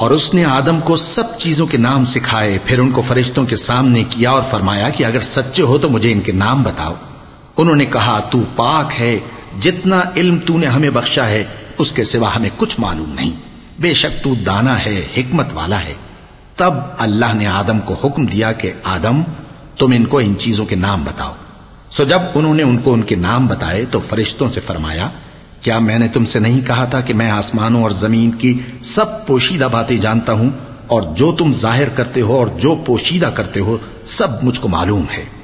और उसने आदम को सब चीज़ों के नाम सिखाए, फिर उनको फरिश्तों के सामने किया और फरमाया कि अगर सच्चे हो तो मुझे इनके नाम बताओ। उन्होंने कहा, तू पाक है, जितना इल्म तूने हमें बख्शा है, उसके सिवा हमें कुछ मालूम नहीं। बेशक तू दाना है, हिकमत वाला है। तब अल्लाह ने आदम को हुक्म दिया कि, आदम, तुम इनको इन चीज़ों के नाम बताओ। सो जब उन्होंने उनको उनके नाम बताए तो फरिश्तों से फरमाया क्या मैंने तुमसे नहीं कहा था कि मैं आसमानों और जमीन की सब पोशीदा बातें जानता हूं और जो तुम जाहिर करते हो और जो पोशीदा करते हो सब मुझको मालूम है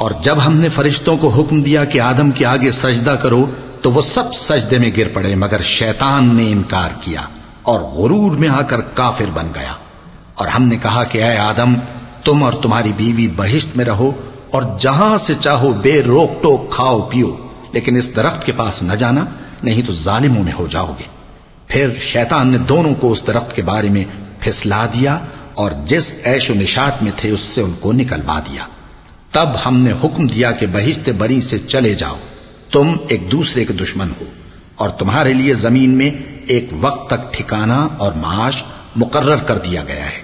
और जब हमने फरिश्तों को हुक्म दिया कि आदम के आगे सजदा करो तो वो सब सजदे में गिर पड़े, मगर शैतान ने इनकार किया और गुरूर में आकर काफिर बन गया। और हमने कहा कि अय आदम, तुम और तुम्हारी बीवी बहिश्त में रहो और जहाँ से चाहो बेरोक टोक खाओ, पियो, लेकिन इस दरख्त के पास न जाना, नहीं तो जालिमों में हो जाओगे। फिर शैतान ने दोनों को उस दरख्त के बारे में फिसला दिया और जिस ऐशो निशात में थे, उससे उनको निकलवा दिया। तब हमने हुक्म दिया कि बहिश्ते बरी से चले जाओ तुम एक दूसरे के दुश्मन हो और तुम्हारे लिए जमीन में एक वक्त तक ठिकाना और माश मुकर्र कर दिया गया है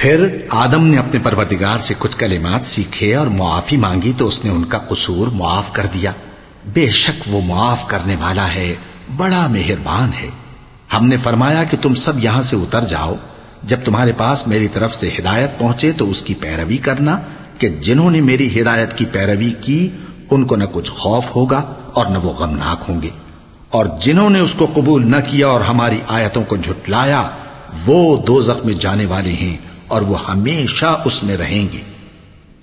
फिर आदम ने अपने परवरदिगार से कुछ कलिमात सीखे और मुआफी मांगी तो उसने उनका कसूर मुआफ कर दिया। बेशक वो मुआफ करने वाला है, बड़ा मेहरबान है। हमने फरमाया कि तुम सब यहाँ से उतर जाओ। जब तुम्हारे पास मेरी तरफ़ से हिदायत पहुँचे तो उसकी पैरवी करना कि जिन्होंने मेरी हिदायत की पैरवी की, उनको न कुछ खौफ होगा और न वो गमनाक होंगे। और जिन्होंने उसको कबूल न किया और हमारी आयतों को झुटलाया, वो दो में जाने वाले हैं। और वो हमेशा उसमें रहेंगे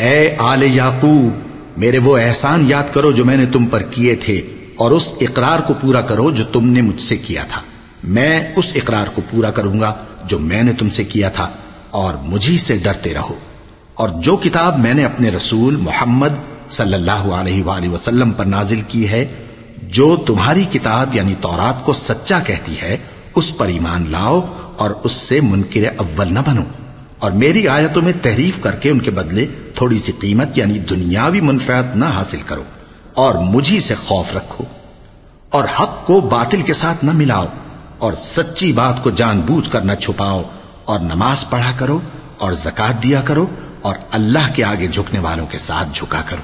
ए आले याकूब, मेरे वो एहसान याद करो जो मैंने तुम पर किए थे, और उस इकरार को पूरा करो जो तुमने मुझसे किया था। मैं उस इकरार को पूरा करूँगा जो मैंने तुमसे किया था, और मुझी से डरते रहो। और जो किताब मैंने अपने रसूल मोहम्मद सल्लल्लाहु अलैहि वसल्लम पर नाजिल की है, जो तुम्हारी किताब यानी तौरात को सच्चा कहती है, उस पर ईमान लाओ और उससे मुनकर अव्वल न बनो। और मेरी आयतों में तहरीफ करके उनके बदले थोड़ी सी कीमत यानी दुनियावी मुनफात न हासिल करो और मुझी से खौफ रखो और हक को बातिल के साथ न मिलाओ और सच्ची बात को जानबूझ कर न छुपाओ और नमाज पढ़ा करो और जक़ात दिया करो और अल्लाह के आगे झुकने वालों के साथ झुका करो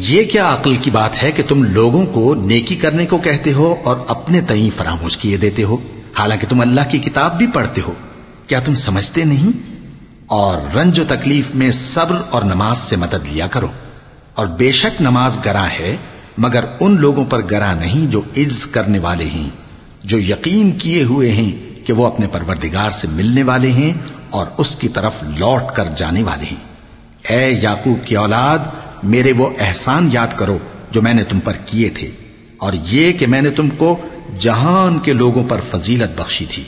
ये क्या अकल की बात है कि तुम लोगों को नेकी करने को कहते हो और अपने तई फरामोश किए देते हो? हालाँकि तुम अल्लाह की किताब भी पढ़ते हो। क्या तुम समझते नहीं? और रंजो तकलीफ़ में सब्र और नमाज़ से मदद लिया करो। और बेशक नमाज़ गरा है, मगर उन लोगों पर गरा नहीं जो इज्ज करने वाले हैं, जो यकीन किए हुए हैं कि वो अपने परवरदिगार से मिलने वाले हैं और उसकी तरफ़ लौट कर जाने वाले हैं। ए याकूब की औलाद मेरे वो एहसान याद करो जो मैंने तुम पर किए थे और ये कि मैंने तुमको जहान के लोगों पर फजीलत बख्शी थी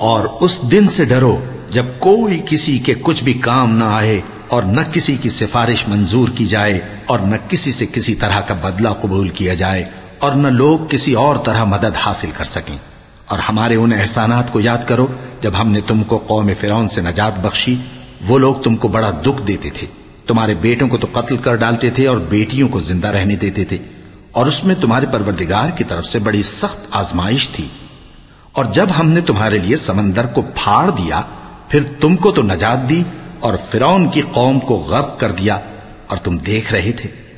और उस दिन से डरो जब कोई किसी के कुछ भी काम ना आए और न किसी की सिफारिश मंजूर की जाए और न किसी से किसी तरह का बदला कबूल किया जाए और न लोग किसी और तरह मदद हासिल कर सकें और हमारे उन एहसानात को याद करो, जब हमने तुमको कौम फिरौन से नजात बख्शी, वो लोग तुमको बड़ा दुख देते थे। तुम्हारे बेटों को तो कत्ल कर डालते थे और बेटियों को ज़िंदा रहने देते थे। और उसमें तुम्हारे परवरदिगार की तरफ़ से बड़ी सख्त आजमाइश थी। और जब हमने तुम्हारे लिए समंदर को फाड़ दिया, फिर तुमको तो नजात दी और फिरौन की कौम को गर्क कर दिया, और तुम देख रहे थे।